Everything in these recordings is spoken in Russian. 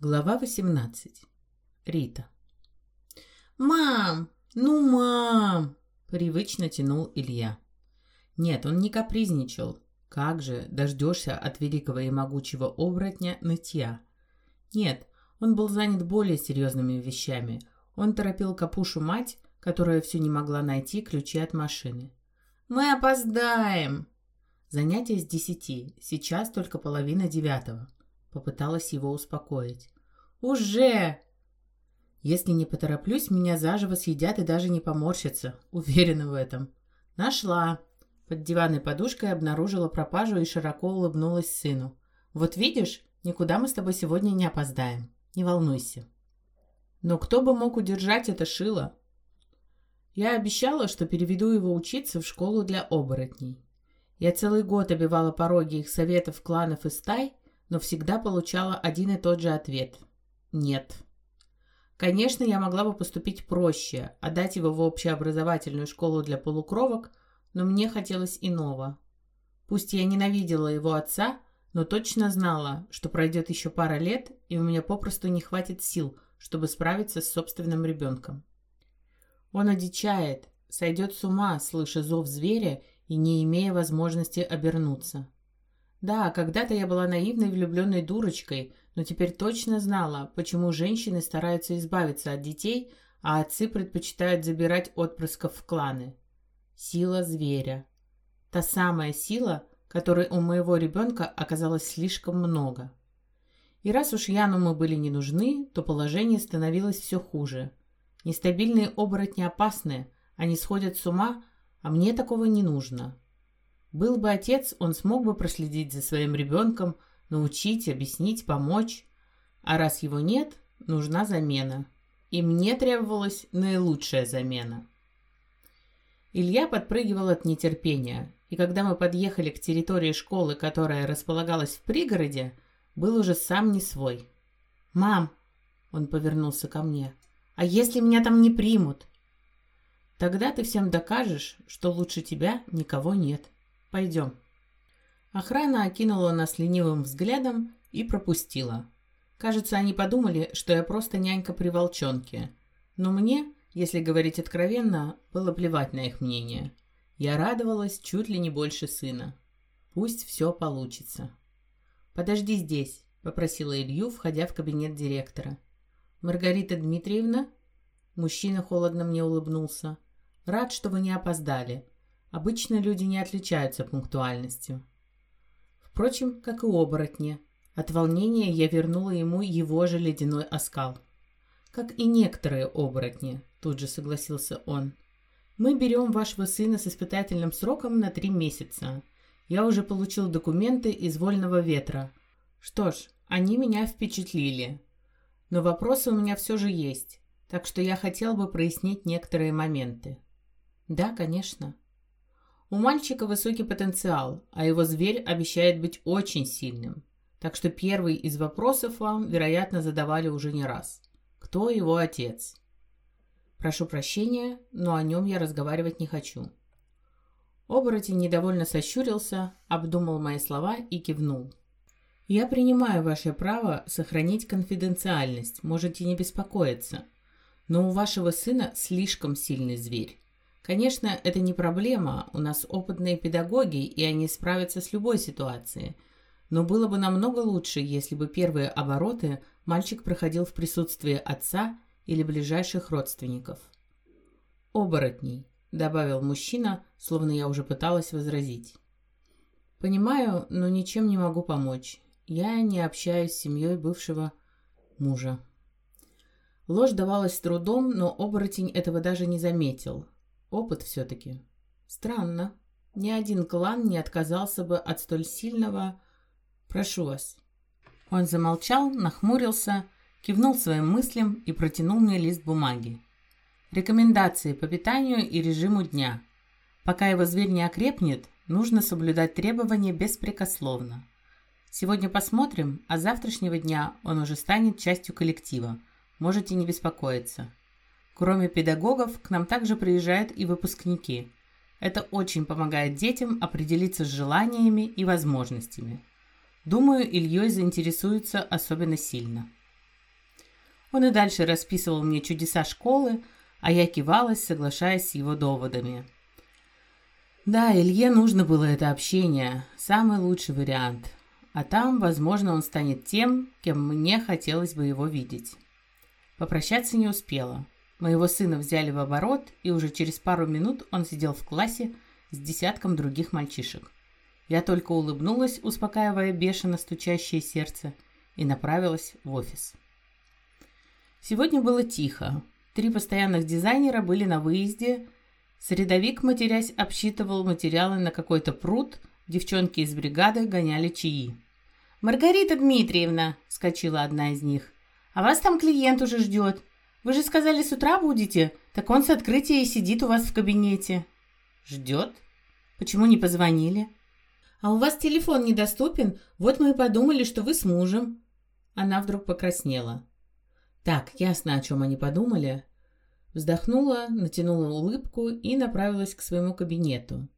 Глава 18. Рита. «Мам! Ну, мам!» – привычно тянул Илья. Нет, он не капризничал. Как же дождешься от великого и могучего оборотня нытья? Нет, он был занят более серьезными вещами. Он торопил Капушу мать, которая все не могла найти ключи от машины. «Мы опоздаем!» Занятие с десяти, сейчас только половина девятого. Попыталась его успокоить. «Уже!» «Если не потороплюсь, меня заживо съедят и даже не поморщатся. Уверена в этом». «Нашла!» Под диванной подушкой обнаружила пропажу и широко улыбнулась сыну. «Вот видишь, никуда мы с тобой сегодня не опоздаем. Не волнуйся». Но кто бы мог удержать это шило? Я обещала, что переведу его учиться в школу для оборотней. Я целый год обивала пороги их советов, кланов и стай, но всегда получала один и тот же ответ – нет. Конечно, я могла бы поступить проще, отдать его в общеобразовательную школу для полукровок, но мне хотелось иного. Пусть я ненавидела его отца, но точно знала, что пройдет еще пара лет, и у меня попросту не хватит сил, чтобы справиться с собственным ребенком. Он одичает, сойдет с ума, слыша зов зверя и не имея возможности обернуться. Да, когда-то я была наивной влюбленной дурочкой, но теперь точно знала, почему женщины стараются избавиться от детей, а отцы предпочитают забирать отпрысков в кланы. Сила зверя. Та самая сила, которой у моего ребенка оказалось слишком много. И раз уж Яну мы были не нужны, то положение становилось все хуже. Нестабильные оборотни опасны, они сходят с ума, а мне такого не нужно. Был бы отец, он смог бы проследить за своим ребенком, научить, объяснить, помочь. А раз его нет, нужна замена. И мне требовалась наилучшая замена. Илья подпрыгивал от нетерпения, и когда мы подъехали к территории школы, которая располагалась в пригороде, был уже сам не свой. «Мам!» — он повернулся ко мне. «А если меня там не примут?» «Тогда ты всем докажешь, что лучше тебя никого нет». Пойдем». Охрана окинула нас ленивым взглядом и пропустила. Кажется, они подумали, что я просто нянька при волчонке. Но мне, если говорить откровенно, было плевать на их мнение. Я радовалась чуть ли не больше сына. Пусть все получится. «Подожди здесь», — попросила Илью, входя в кабинет директора. «Маргарита Дмитриевна?» Мужчина холодно мне улыбнулся. «Рад, что вы не опоздали. Обычно люди не отличаются пунктуальностью. Впрочем, как и оборотни. От волнения я вернула ему его же ледяной оскал. Как и некоторые оборотни, тут же согласился он. Мы берем вашего сына с испытательным сроком на три месяца. Я уже получил документы из вольного ветра. Что ж, они меня впечатлили. Но вопросы у меня все же есть, так что я хотел бы прояснить некоторые моменты. Да, конечно. У мальчика высокий потенциал, а его зверь обещает быть очень сильным. Так что первый из вопросов вам, вероятно, задавали уже не раз. Кто его отец? Прошу прощения, но о нем я разговаривать не хочу. Оборотень недовольно сощурился, обдумал мои слова и кивнул. «Я принимаю ваше право сохранить конфиденциальность, можете не беспокоиться. Но у вашего сына слишком сильный зверь. Конечно, это не проблема, у нас опытные педагоги, и они справятся с любой ситуацией. Но было бы намного лучше, если бы первые обороты мальчик проходил в присутствии отца или ближайших родственников. «Оборотней», — добавил мужчина, словно я уже пыталась возразить. «Понимаю, но ничем не могу помочь. Я не общаюсь с семьей бывшего мужа». Ложь давалась с трудом, но оборотень этого даже не заметил — Опыт все-таки. Странно. Ни один клан не отказался бы от столь сильного... Прошу вас. Он замолчал, нахмурился, кивнул своим мыслям и протянул мне лист бумаги. Рекомендации по питанию и режиму дня. Пока его зверь не окрепнет, нужно соблюдать требования беспрекословно. Сегодня посмотрим, а завтрашнего дня он уже станет частью коллектива. Можете не беспокоиться. Кроме педагогов, к нам также приезжают и выпускники. Это очень помогает детям определиться с желаниями и возможностями. Думаю, Ильей заинтересуется особенно сильно. Он и дальше расписывал мне чудеса школы, а я кивалась, соглашаясь с его доводами. Да, Илье нужно было это общение, самый лучший вариант. А там, возможно, он станет тем, кем мне хотелось бы его видеть. Попрощаться не успела. Моего сына взяли в оборот, и уже через пару минут он сидел в классе с десятком других мальчишек. Я только улыбнулась, успокаивая бешено стучащее сердце, и направилась в офис. Сегодня было тихо. Три постоянных дизайнера были на выезде. Средовик, матерясь, обсчитывал материалы на какой-то пруд. Девчонки из бригады гоняли чаи. «Маргарита Дмитриевна!» – вскочила одна из них. «А вас там клиент уже ждет. Вы же сказали, с утра будете, так он с открытия и сидит у вас в кабинете». «Ждет? Почему не позвонили?» «А у вас телефон недоступен, вот мы и подумали, что вы с мужем». Она вдруг покраснела. Так, ясно, о чем они подумали. Вздохнула, натянула улыбку и направилась к своему кабинету.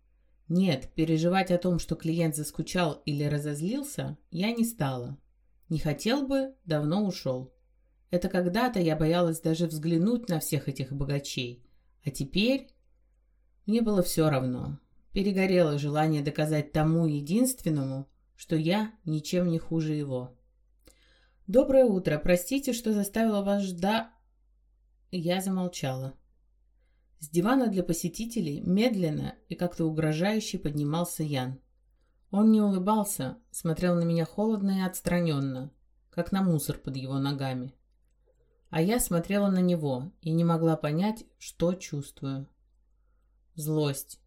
Нет, переживать о том, что клиент заскучал или разозлился, я не стала. Не хотел бы, давно ушел. Это когда-то я боялась даже взглянуть на всех этих богачей. А теперь мне было все равно. Перегорело желание доказать тому единственному, что я ничем не хуже его. «Доброе утро. Простите, что заставила вас ждать...» Я замолчала. С дивана для посетителей медленно и как-то угрожающе поднимался Ян. Он не улыбался, смотрел на меня холодно и отстраненно, как на мусор под его ногами. А я смотрела на него и не могла понять, что чувствую. Злость.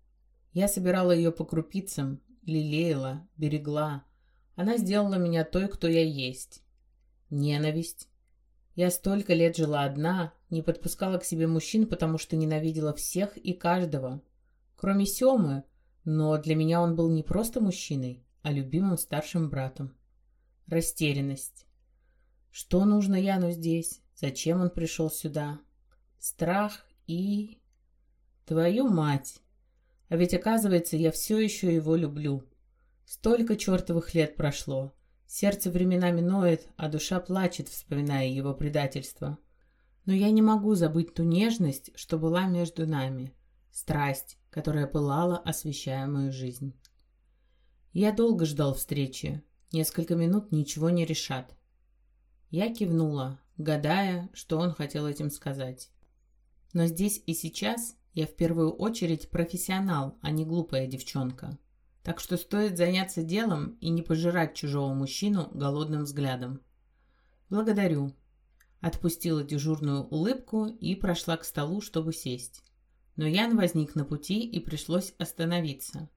Я собирала ее по крупицам, лелеяла, берегла. Она сделала меня той, кто я есть. Ненависть. Я столько лет жила одна, не подпускала к себе мужчин, потому что ненавидела всех и каждого. Кроме Семы, но для меня он был не просто мужчиной, а любимым старшим братом. Растерянность. Что нужно Яну здесь? Зачем он пришел сюда? Страх и... Твою мать! А ведь, оказывается, я все еще его люблю. Столько чертовых лет прошло. Сердце временами ноет, а душа плачет, вспоминая его предательство. Но я не могу забыть ту нежность, что была между нами. Страсть, которая пылала, освещая мою жизнь. Я долго ждал встречи. Несколько минут ничего не решат. Я кивнула, гадая, что он хотел этим сказать. Но здесь и сейчас я в первую очередь профессионал, а не глупая девчонка. Так что стоит заняться делом и не пожирать чужого мужчину голодным взглядом. «Благодарю». Отпустила дежурную улыбку и прошла к столу, чтобы сесть. Но Ян возник на пути и пришлось остановиться.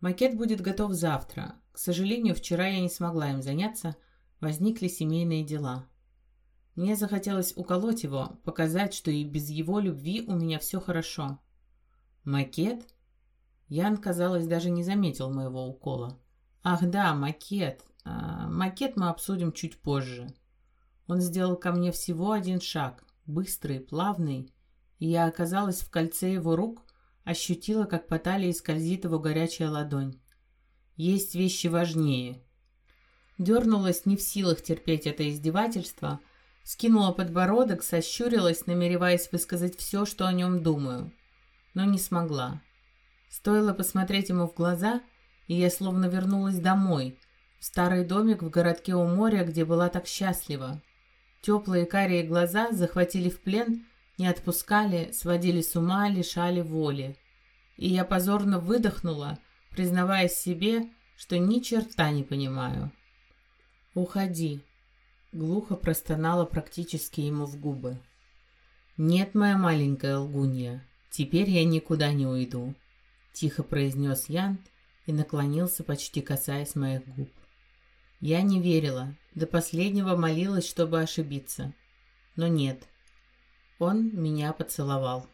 Макет будет готов завтра. К сожалению, вчера я не смогла им заняться, возникли семейные дела. Мне захотелось уколоть его, показать, что и без его любви у меня все хорошо. Макет? Ян, казалось, даже не заметил моего укола. Ах да, макет. А, макет мы обсудим чуть позже. Он сделал ко мне всего один шаг, быстрый, плавный, и я оказалась в кольце его рук, ощутила, как по талии скользит его горячая ладонь. Есть вещи важнее. Дернулась не в силах терпеть это издевательство, Скинула подбородок, сощурилась, намереваясь высказать все, что о нем думаю. Но не смогла. Стоило посмотреть ему в глаза, и я словно вернулась домой, в старый домик в городке у моря, где была так счастлива. Теплые карие глаза захватили в плен, не отпускали, сводили с ума, лишали воли. И я позорно выдохнула, признавая себе, что ни черта не понимаю. «Уходи», Глухо простонала практически ему в губы. «Нет, моя маленькая лгунья, теперь я никуда не уйду», — тихо произнес Ян и наклонился, почти касаясь моих губ. Я не верила, до последнего молилась, чтобы ошибиться. Но нет, он меня поцеловал.